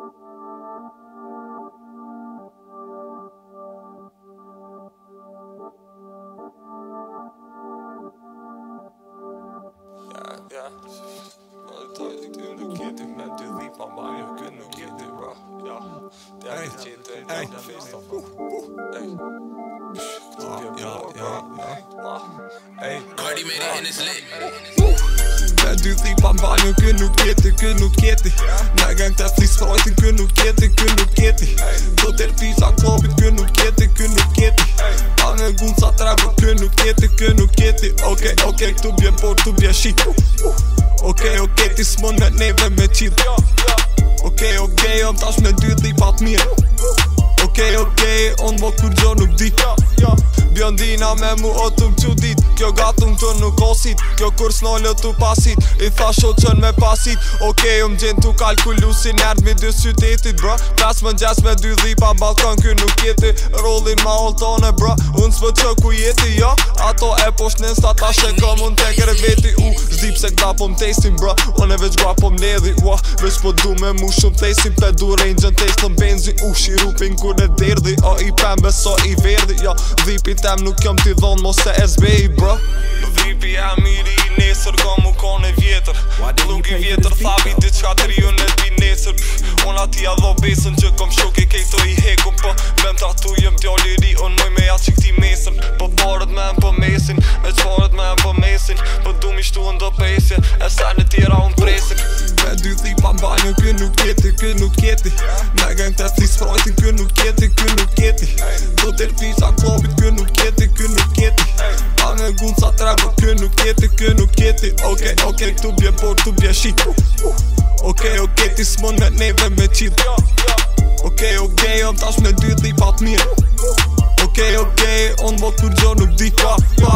Yeah. Well, I told you to look at it, man. Just leave my mind. You couldn't look at it, bro. Yeah. Yeah, I Hey, Hey. Yeah, Already made it in it's lit. Në dy thi pa mba një nuk tjeti, kë nuk tjeti Në gang të fris frojtin kë nuk tjeti, kë nuk tjeti Do të të klopit, klobit nuk tjeti, kë nuk tjeti Pa në gunë sa trago kë nuk tjeti, kë nuk tjeti Oke, okay, oke, okay, këtu bje por, tu bje shi Oke, okay, oke, okay, ti s'mon me neve me qil Oke, okay, oke, okay, jom tash me dy thi pa të Oke, okay, oke, okay, onë vo kur gjo nuk di vjen ndina me mu o të më qudit Kjo gatum të nuk osit, kjo kur s'nollë të pasit I tha shoqën me pasit, Oke, okay, um gjen të kalkullu si njerët mi dy qytetit bro Pras më njës me dy dhipa në balkon kjo nuk jeti Rollin ma tonë bro, unë s'vë që ku jeti jo Ato e posh nësta ta shekëm unë të kërë veti u zdi pse kda po m'tejsin bro One e veç gra po m'ledhi ua Veç po du me mu shumë tejsin Pe du rangën tejsin benzin U shirupin kur e derdi O i pembe so i verdi ja, dhipi tem nuk jom t'i dhon mos e SB bro Dhipi e miri i nesër Ka mu ka në vjetër Lung i vjetër thabi dit qka të rion e t'bi nesër Un ati a dho besën që kom shuk e kejto i hekum Po me tatu jem liri, Un moj me ja që ti mesën Po parët me po mesin E tu ndo pesje E sa në tjera unë presik Me dy thipa mbajnë kë nuk jeti, kë nuk jeti Me gajnë të si sfrojtin kë nuk jeti, kë nuk jeti Do tërpisa klobit kë nuk jeti, kë nuk jeti Pa në gunë sa trego, kë nuk jeti, kë nuk jeti Ok, ok, tu bje por, tu bje shi Ok, ok, ti smon me neve me qid Ok, ok, jom tash me dy thipa të mirë Ok, ok, on bo kur gjo nuk di qa, qa